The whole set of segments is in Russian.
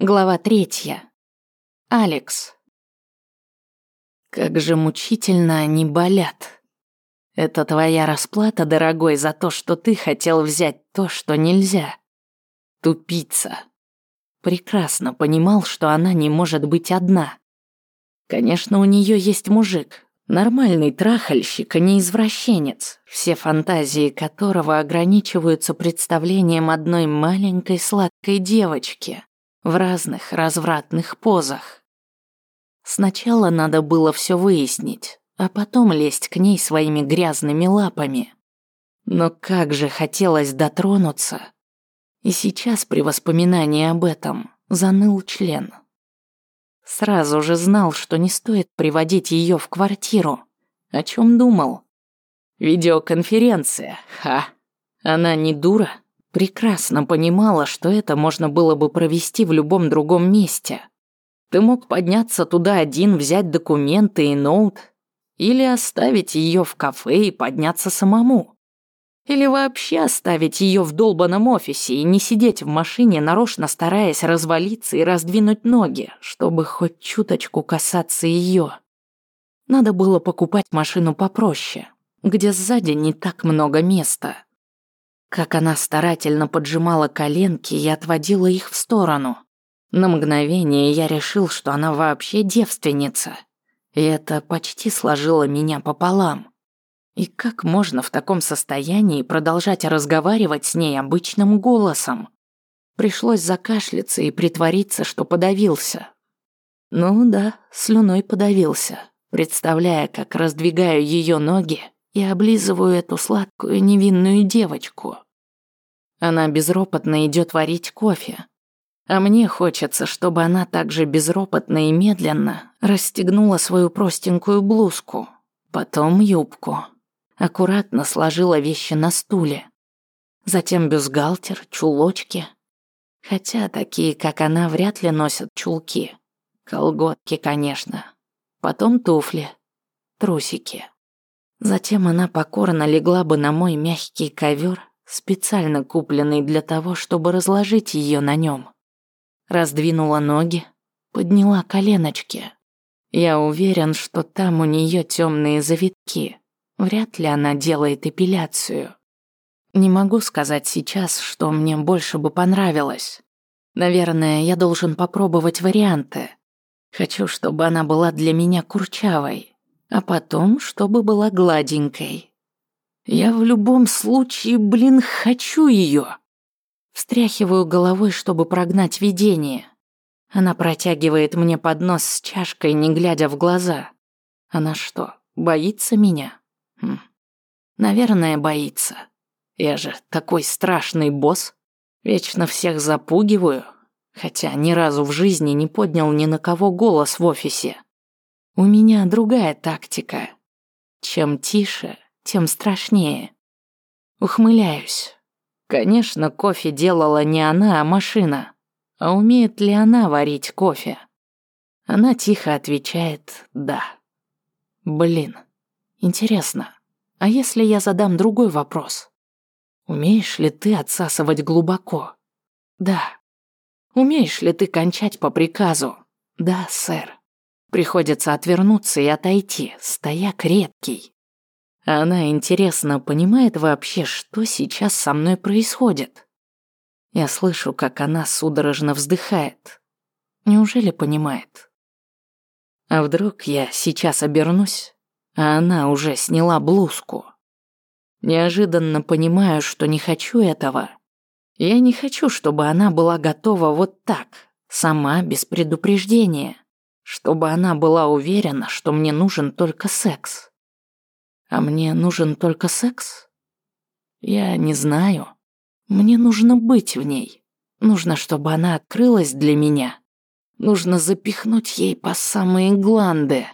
Глава третья. Алекс. Как же мучительно они болят. Это твоя расплата, дорогой, за то, что ты хотел взять то, что нельзя. Тупица. Прекрасно понимал, что она не может быть одна. Конечно, у нее есть мужик, нормальный трахальщик, а не извращенец, все фантазии которого ограничиваются представлением одной маленькой сладкой девочки в разных развратных позах. Сначала надо было все выяснить, а потом лезть к ней своими грязными лапами. Но как же хотелось дотронуться. И сейчас при воспоминании об этом заныл член. Сразу же знал, что не стоит приводить ее в квартиру. О чем думал? Видеоконференция, ха. Она не дура, прекрасно понимала, что это можно было бы провести в любом другом месте. Ты мог подняться туда один, взять документы и ноут, или оставить ее в кафе и подняться самому. Или вообще оставить ее в долбанном офисе и не сидеть в машине, нарочно стараясь развалиться и раздвинуть ноги, чтобы хоть чуточку касаться ее. Надо было покупать машину попроще, где сзади не так много места. Как она старательно поджимала коленки и отводила их в сторону. На мгновение я решил, что она вообще девственница. И это почти сложило меня пополам. И как можно в таком состоянии продолжать разговаривать с ней обычным голосом? Пришлось закашляться и притвориться, что подавился. Ну да, слюной подавился, представляя, как раздвигаю ее ноги и облизываю эту сладкую невинную девочку. Она безропотно идет варить кофе. А мне хочется, чтобы она также безропотно и медленно расстегнула свою простенькую блузку, потом юбку, аккуратно сложила вещи на стуле, затем бюстгальтер, чулочки. Хотя такие, как она, вряд ли носят чулки. Колготки, конечно. Потом туфли, трусики. Затем она покорно легла бы на мой мягкий ковер, специально купленный для того, чтобы разложить ее на нем. Раздвинула ноги, подняла коленочки. Я уверен, что там у нее темные завитки. Вряд ли она делает эпиляцию. Не могу сказать сейчас, что мне больше бы понравилось. Наверное, я должен попробовать варианты. Хочу, чтобы она была для меня курчавой, а потом, чтобы была гладенькой. Я в любом случае, блин, хочу ее. Встряхиваю головой, чтобы прогнать видение. Она протягивает мне поднос с чашкой, не глядя в глаза. Она что, боится меня? Хм. Наверное, боится. Я же такой страшный босс. Вечно всех запугиваю. Хотя ни разу в жизни не поднял ни на кого голос в офисе. У меня другая тактика. Чем тише, тем страшнее. Ухмыляюсь. Конечно, кофе делала не она, а машина. А умеет ли она варить кофе? Она тихо отвечает «да». Блин, интересно, а если я задам другой вопрос? Умеешь ли ты отсасывать глубоко? Да. Умеешь ли ты кончать по приказу? Да, сэр. Приходится отвернуться и отойти, стояк редкий. Она, интересно, понимает вообще, что сейчас со мной происходит? Я слышу, как она судорожно вздыхает. Неужели понимает? А вдруг я сейчас обернусь, а она уже сняла блузку? Неожиданно понимаю, что не хочу этого. Я не хочу, чтобы она была готова вот так, сама, без предупреждения чтобы она была уверена, что мне нужен только секс. А мне нужен только секс? Я не знаю. Мне нужно быть в ней. Нужно, чтобы она открылась для меня. Нужно запихнуть ей по самые гланды.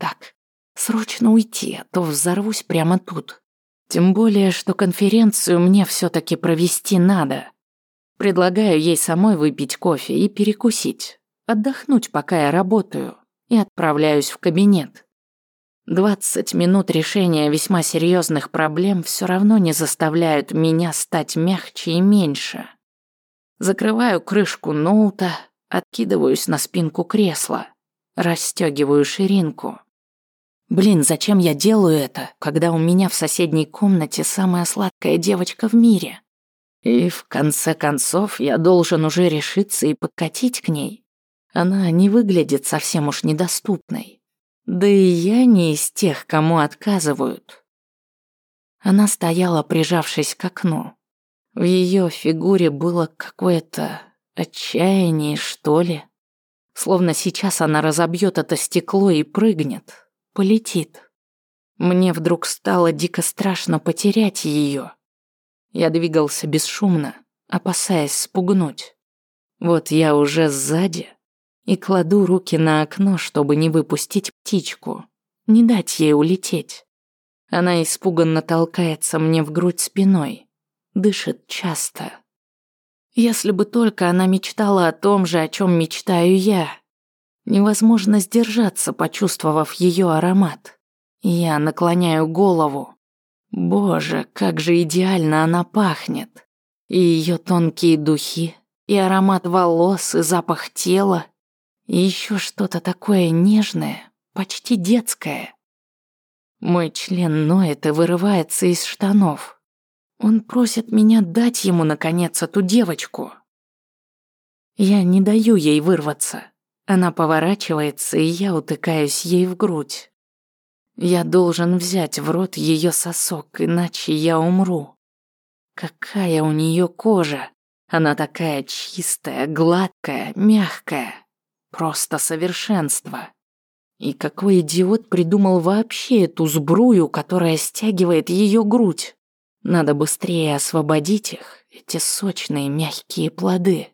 Так, срочно уйти, а то взорвусь прямо тут. Тем более, что конференцию мне все таки провести надо. Предлагаю ей самой выпить кофе и перекусить отдохнуть, пока я работаю, и отправляюсь в кабинет. 20 минут решения весьма серьезных проблем все равно не заставляют меня стать мягче и меньше. Закрываю крышку ноута, Откидываюсь на спинку кресла, расстегиваю ширинку. Блин, зачем я делаю это, когда у меня в соседней комнате самая сладкая девочка в мире? И в конце концов я должен уже решиться и подкатить к ней. Она не выглядит совсем уж недоступной. Да и я не из тех, кому отказывают. Она стояла, прижавшись к окну. В ее фигуре было какое-то отчаяние, что ли. Словно сейчас она разобьет это стекло и прыгнет, полетит. Мне вдруг стало дико страшно потерять ее. Я двигался бесшумно, опасаясь спугнуть. Вот я уже сзади и кладу руки на окно, чтобы не выпустить птичку, не дать ей улететь. Она испуганно толкается мне в грудь спиной, дышит часто. Если бы только она мечтала о том же, о чем мечтаю я. Невозможно сдержаться, почувствовав ее аромат. Я наклоняю голову. Боже, как же идеально она пахнет. И ее тонкие духи, и аромат волос, и запах тела, и еще что-то такое нежное, почти детское. Мой член ноет и вырывается из штанов. Он просит меня дать ему, наконец, эту девочку. Я не даю ей вырваться. Она поворачивается, и я утыкаюсь ей в грудь. Я должен взять в рот ее сосок, иначе я умру. Какая у нее кожа! Она такая чистая, гладкая, мягкая. Просто совершенство. И какой идиот придумал вообще эту сбрую, которая стягивает ее грудь? Надо быстрее освободить их, эти сочные мягкие плоды.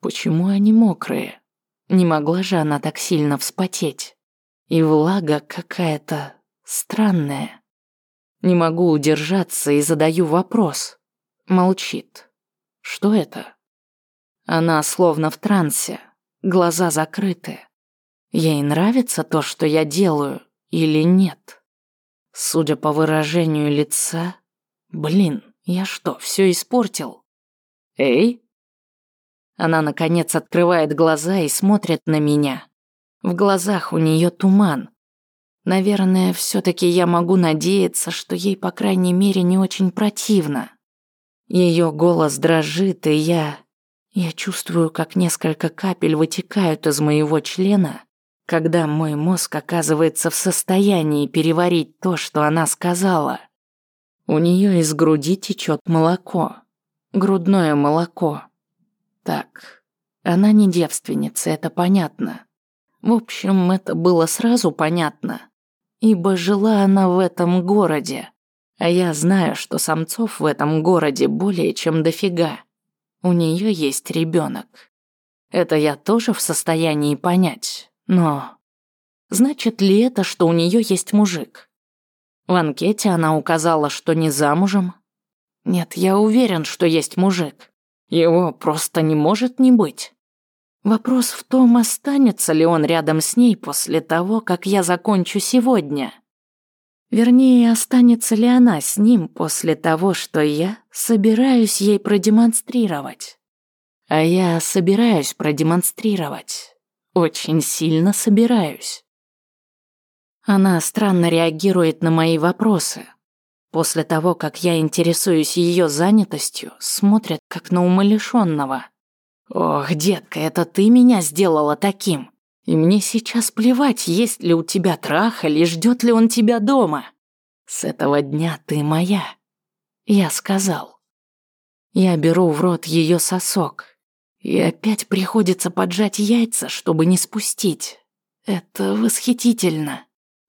Почему они мокрые? Не могла же она так сильно вспотеть. И влага какая-то странная. Не могу удержаться и задаю вопрос. Молчит. Что это? Она словно в трансе, глаза закрыты. Ей нравится то, что я делаю, или нет? Судя по выражению лица, блин, я что, все испортил? Эй? Она, наконец, открывает глаза и смотрит на меня. В глазах у нее туман. Наверное, все таки я могу надеяться, что ей, по крайней мере, не очень противно. Ее голос дрожит, и я... Я чувствую, как несколько капель вытекают из моего члена когда мой мозг оказывается в состоянии переварить то, что она сказала. У нее из груди течет молоко. Грудное молоко. Так, она не девственница, это понятно. В общем, это было сразу понятно. Ибо жила она в этом городе. А я знаю, что самцов в этом городе более чем дофига. У нее есть ребенок. Это я тоже в состоянии понять. Но значит ли это, что у нее есть мужик? В анкете она указала, что не замужем. Нет, я уверен, что есть мужик. Его просто не может не быть. Вопрос в том, останется ли он рядом с ней после того, как я закончу сегодня. Вернее, останется ли она с ним после того, что я собираюсь ей продемонстрировать. А я собираюсь продемонстрировать. Очень сильно собираюсь. Она странно реагирует на мои вопросы. После того, как я интересуюсь ее занятостью, смотрит как на умалишенного. «Ох, детка, это ты меня сделала таким. И мне сейчас плевать, есть ли у тебя трах или ждет ли он тебя дома. С этого дня ты моя». Я сказал. Я беру в рот ее сосок, и опять приходится поджать яйца, чтобы не спустить. Это восхитительно.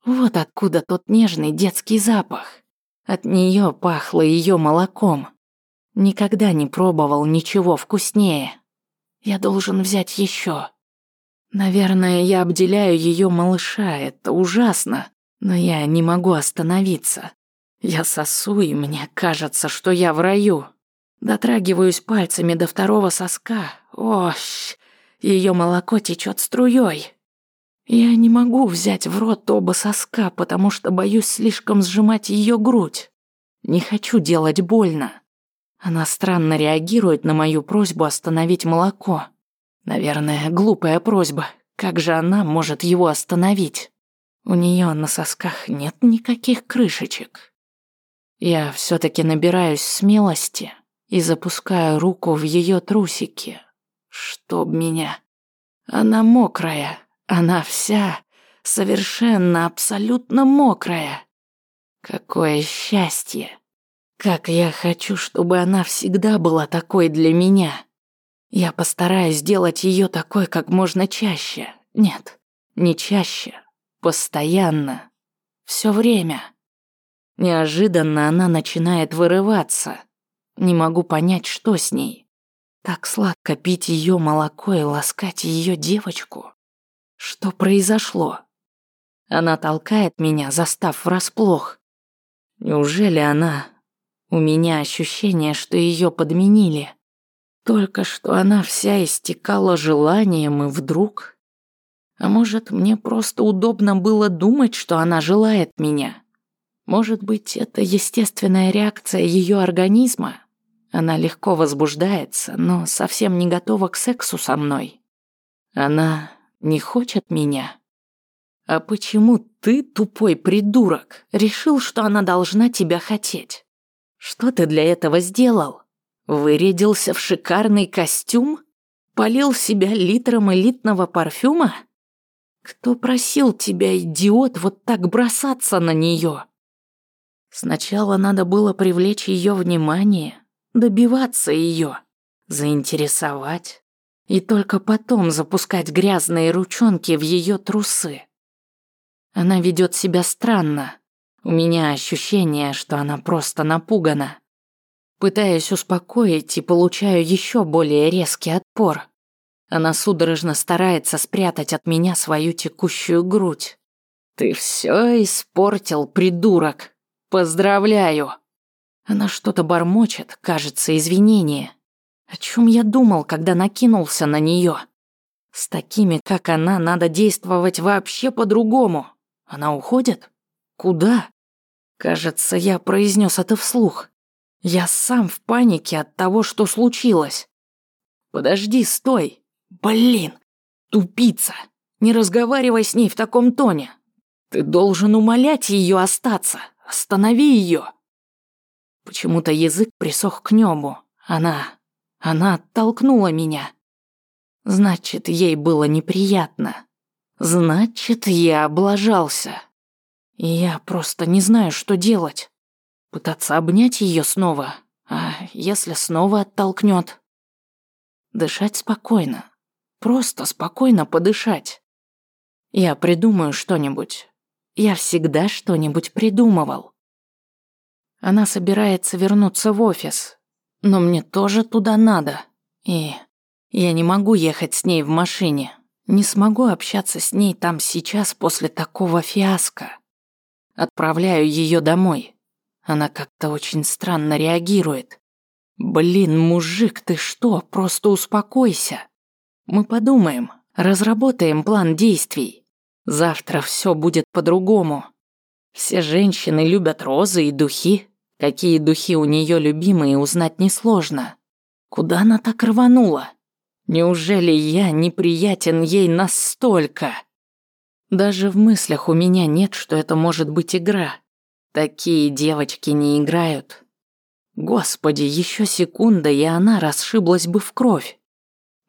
Вот откуда тот нежный детский запах. От нее пахло ее молоком. Никогда не пробовал ничего вкуснее. Я должен взять еще. Наверное, я обделяю ее малыша, это ужасно, но я не могу остановиться. Я сосу, и мне кажется, что я в раю. Дотрагиваюсь пальцами до второго соска. Ощ, ее молоко течет струей. Я не могу взять в рот оба соска, потому что боюсь слишком сжимать ее грудь. Не хочу делать больно. Она странно реагирует на мою просьбу остановить молоко. Наверное, глупая просьба. Как же она может его остановить? У нее на сосках нет никаких крышечек. Я все таки набираюсь смелости и запускаю руку в ее трусики. Чтоб меня. Она мокрая. Она вся совершенно, абсолютно мокрая. Какое счастье! Как я хочу, чтобы она всегда была такой для меня. Я постараюсь сделать ее такой как можно чаще. Нет, не чаще. Постоянно. Все время. Неожиданно она начинает вырываться. Не могу понять, что с ней. Так сладко пить ее молоко и ласкать ее девочку. Что произошло? Она толкает меня, застав врасплох. Неужели она... У меня ощущение, что ее подменили. Только что она вся истекала желанием, и вдруг... А может, мне просто удобно было думать, что она желает меня? Может быть, это естественная реакция ее организма? Она легко возбуждается, но совсем не готова к сексу со мной. Она не хочет меня. А почему ты, тупой придурок, решил, что она должна тебя хотеть? Что ты для этого сделал? Вырядился в шикарный костюм? Полил себя литром элитного парфюма? Кто просил тебя, идиот, вот так бросаться на нее? Сначала надо было привлечь ее внимание, добиваться ее, заинтересовать, и только потом запускать грязные ручонки в ее трусы. Она ведет себя странно. У меня ощущение, что она просто напугана. Пытаюсь успокоить и получаю еще более резкий отпор. Она судорожно старается спрятать от меня свою текущую грудь. «Ты все испортил, придурок! Поздравляю!» Она что-то бормочет, кажется, извинение. О чем я думал, когда накинулся на нее? С такими, как она, надо действовать вообще по-другому. Она уходит? Куда? Кажется, я произнес это вслух. Я сам в панике от того, что случилось. Подожди, стой. Блин, тупица. Не разговаривай с ней в таком тоне. Ты должен умолять ее остаться. Останови ее. Почему-то язык присох к небу. Она... она оттолкнула меня. Значит, ей было неприятно. Значит, я облажался. Я просто не знаю, что делать. Пытаться обнять ее снова, а если снова оттолкнет? Дышать спокойно. Просто спокойно подышать. Я придумаю что-нибудь. Я всегда что-нибудь придумывал. Она собирается вернуться в офис, но мне тоже туда надо. И я не могу ехать с ней в машине. Не смогу общаться с ней там сейчас после такого фиаско. Отправляю ее домой. Она как-то очень странно реагирует. Блин, мужик, ты что? Просто успокойся. Мы подумаем, разработаем план действий. Завтра все будет по-другому. Все женщины любят розы и духи. Какие духи у нее любимые, узнать несложно. Куда она так рванула? Неужели я неприятен ей настолько? Даже в мыслях у меня нет, что это может быть игра. Такие девочки не играют. Господи, еще секунда, и она расшиблась бы в кровь.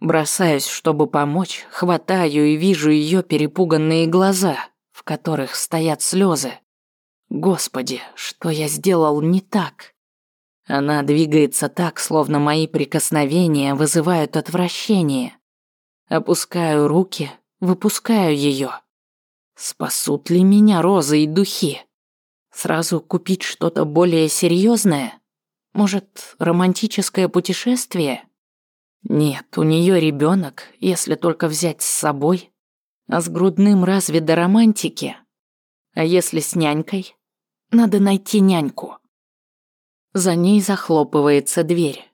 Бросаюсь, чтобы помочь, хватаю и вижу ее перепуганные глаза, в которых стоят слезы. Господи, что я сделал не так? Она двигается так, словно мои прикосновения вызывают отвращение. Опускаю руки, выпускаю ее. Спасут ли меня розы и духи? Сразу купить что-то более серьезное? Может, романтическое путешествие? Нет, у нее ребенок, если только взять с собой. А с грудным разве до романтики? А если с нянькой? Надо найти няньку. За ней захлопывается дверь.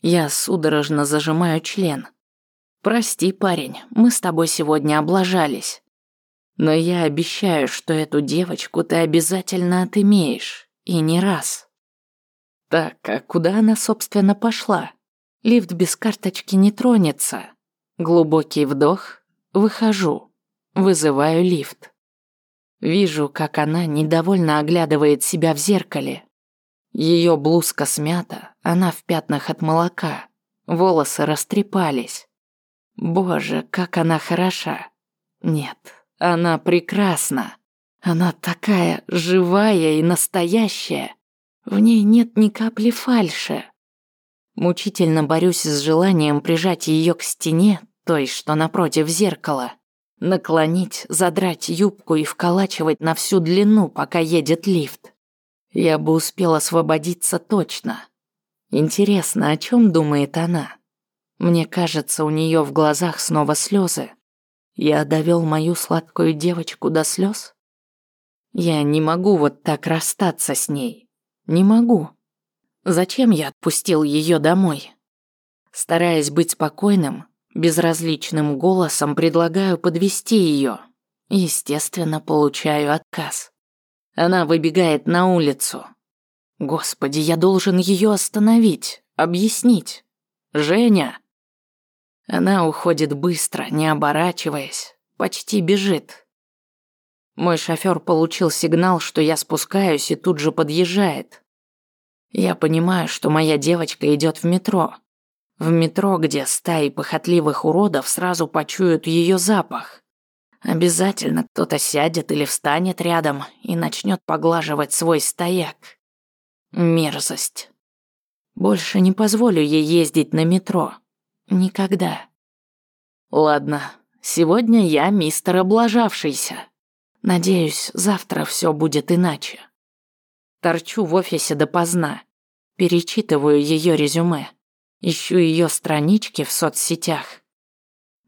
Я судорожно зажимаю член. «Прости, парень, мы с тобой сегодня облажались. Но я обещаю, что эту девочку ты обязательно отымеешь. И не раз». Так, а куда она, собственно, пошла? Лифт без карточки не тронется. Глубокий вдох, выхожу, вызываю лифт. Вижу, как она недовольно оглядывает себя в зеркале. Ее блузка смята, она в пятнах от молока, волосы растрепались. Боже, как она хороша. Нет, она прекрасна. Она такая живая и настоящая. В ней нет ни капли фальши. Мучительно борюсь с желанием прижать ее к стене, той, что напротив зеркала. Наклонить, задрать юбку и вколачивать на всю длину, пока едет лифт. Я бы успел освободиться точно. Интересно, о чем думает она? Мне кажется, у нее в глазах снова слезы. Я довел мою сладкую девочку до слез? Я не могу вот так расстаться с ней. Не могу. Зачем я отпустил ее домой? Стараясь быть спокойным, безразличным голосом предлагаю подвести ее. Естественно, получаю отказ. Она выбегает на улицу. Господи, я должен ее остановить, объяснить. Женя. Она уходит быстро, не оборачиваясь, почти бежит. Мой шофер получил сигнал, что я спускаюсь и тут же подъезжает. Я понимаю, что моя девочка идет в метро. В метро, где стаи похотливых уродов сразу почуют ее запах. Обязательно кто-то сядет или встанет рядом и начнет поглаживать свой стояк. Мерзость. Больше не позволю ей ездить на метро. Никогда. Ладно, сегодня я мистер облажавшийся. Надеюсь, завтра все будет иначе. Торчу в офисе допоздна. Перечитываю ее резюме. Ищу ее странички в соцсетях.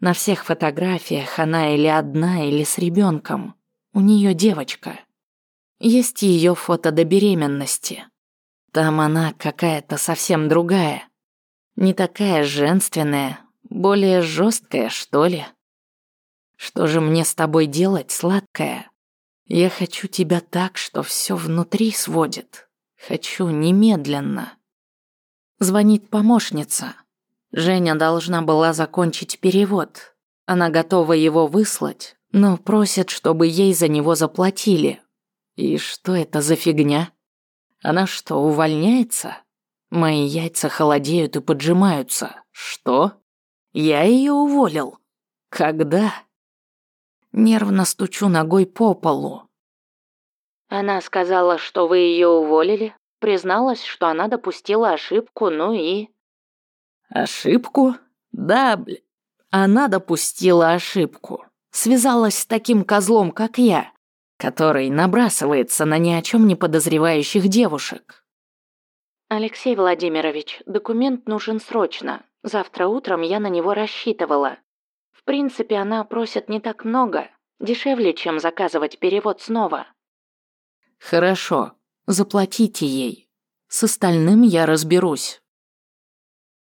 На всех фотографиях она или одна, или с ребенком. У нее девочка. Есть ее фото до беременности. Там она какая-то совсем другая. Не такая женственная, более жесткая, что ли. Что же мне с тобой делать, сладкая? Я хочу тебя так, что все внутри сводит. Хочу немедленно. Звонит помощница. Женя должна была закончить перевод. Она готова его выслать, но просит, чтобы ей за него заплатили. И что это за фигня? Она что, увольняется? Мои яйца холодеют и поджимаются. Что? Я ее уволил. Когда? Нервно стучу ногой по полу. Она сказала, что вы ее уволили, призналась, что она допустила ошибку, ну и... Ошибку? Да, бля. Она допустила ошибку. Связалась с таким козлом, как я, который набрасывается на ни о чем не подозревающих девушек. Алексей Владимирович, документ нужен срочно. Завтра утром я на него рассчитывала принципе, она просит не так много, дешевле, чем заказывать перевод снова. Хорошо, заплатите ей. С остальным я разберусь.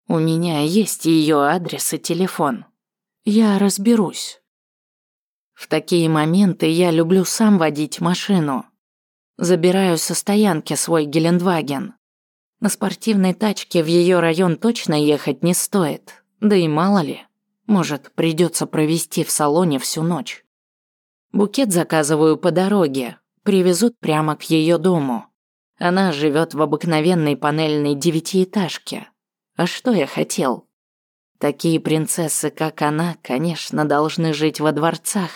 У меня есть ее адрес и телефон. Я разберусь. В такие моменты я люблю сам водить машину. Забираю со стоянки свой Гелендваген. На спортивной тачке в ее район точно ехать не стоит, да и мало ли. Может, придется провести в салоне всю ночь. Букет заказываю по дороге, привезут прямо к ее дому. Она живет в обыкновенной панельной девятиэтажке. А что я хотел? Такие принцессы, как она, конечно, должны жить во дворцах.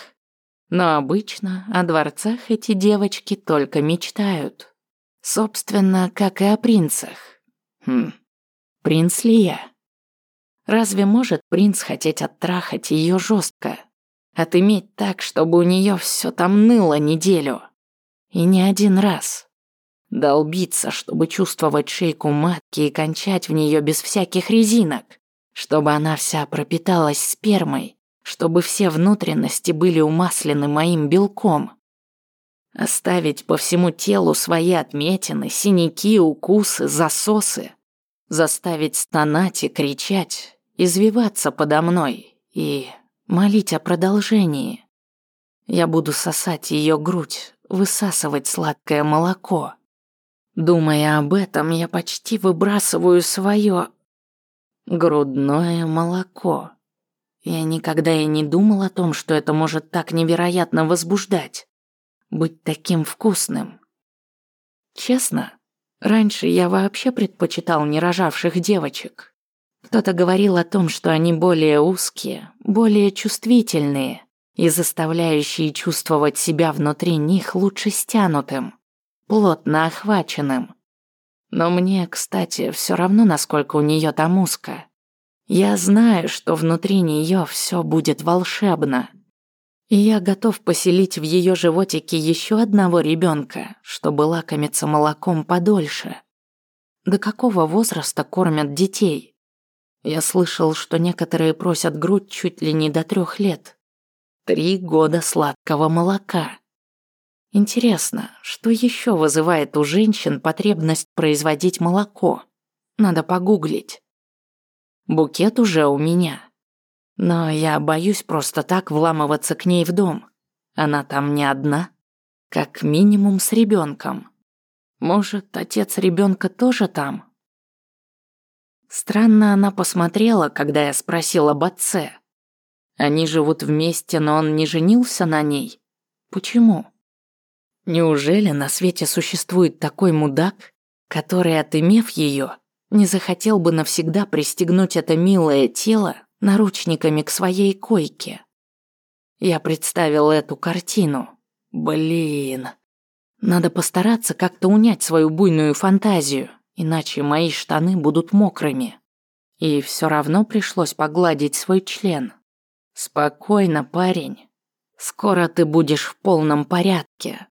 Но обычно о дворцах эти девочки только мечтают. Собственно, как и о принцах. Хм, принц ли я? Разве может принц хотеть оттрахать ее жестко? Отыметь так, чтобы у нее все там ныло неделю? И не один раз. Долбиться, чтобы чувствовать шейку матки и кончать в нее без всяких резинок, чтобы она вся пропиталась спермой, чтобы все внутренности были умаслены моим белком. Оставить по всему телу свои отметины, синяки, укусы, засосы. Заставить стонать и кричать, извиваться подо мной и молить о продолжении. Я буду сосать ее грудь, высасывать сладкое молоко. Думая об этом, я почти выбрасываю свое грудное молоко. Я никогда и не думал о том, что это может так невероятно возбуждать. Быть таким вкусным. Честно, раньше я вообще предпочитал нерожавших девочек. Кто-то говорил о том, что они более узкие, более чувствительные и заставляющие чувствовать себя внутри них лучше стянутым, плотно охваченным. Но мне, кстати, все равно, насколько у нее там узко. Я знаю, что внутри нее все будет волшебно. И я готов поселить в ее животике еще одного ребенка, чтобы лакомиться молоком подольше. До какого возраста кормят детей? Я слышал, что некоторые просят грудь чуть ли не до трех лет. Три года сладкого молока. Интересно, что еще вызывает у женщин потребность производить молоко? Надо погуглить. Букет уже у меня. Но я боюсь просто так вламываться к ней в дом. Она там не одна. Как минимум с ребенком. Может, отец ребенка тоже там? Странно она посмотрела, когда я спросил об отце. Они живут вместе, но он не женился на ней. Почему? Неужели на свете существует такой мудак, который, отымев ее, не захотел бы навсегда пристегнуть это милое тело наручниками к своей койке. Я представил эту картину. Блин. Надо постараться как-то унять свою буйную фантазию, иначе мои штаны будут мокрыми. И все равно пришлось погладить свой член. Спокойно, парень. Скоро ты будешь в полном порядке.